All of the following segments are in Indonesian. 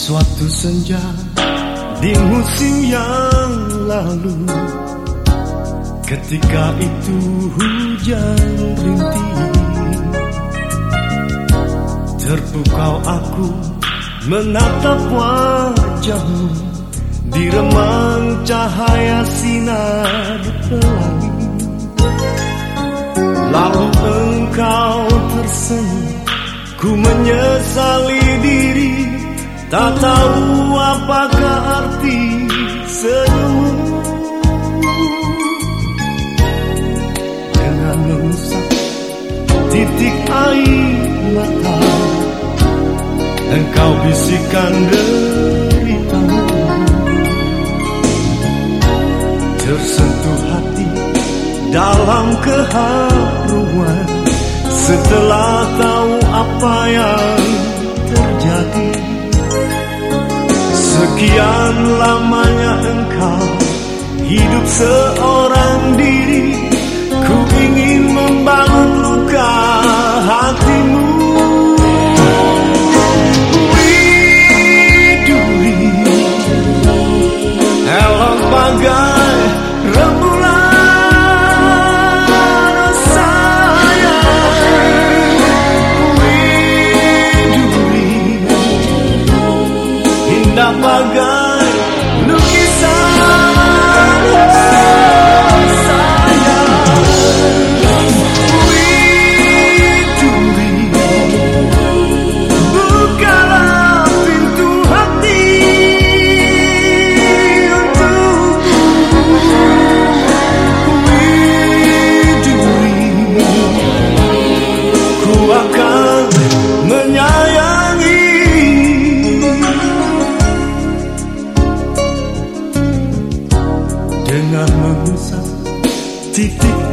Di suatu senja di musim yang lalu Ketika itu hujan rintik Terpukau aku menatap wajahmu Di remang cahaya sinar pelangi Lalu engkau tersenyum Ku menyesali diri Tak tahu apakah arti senyum. Dengan mengusap titik air mata Engkau bisikan deritamu Tersentuh hati dalam keharuan. Setelah tahu apa yang Sekian lamanya engkau hidup seorang diri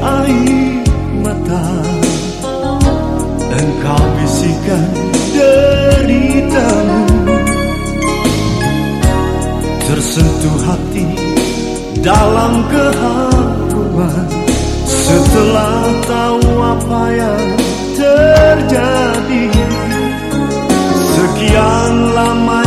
air mata Engkau bisikan deritamu. Tersentuh hati dalam keharuan. Setelah tahu apa yang terjadi Sekian lamanya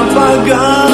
apagado.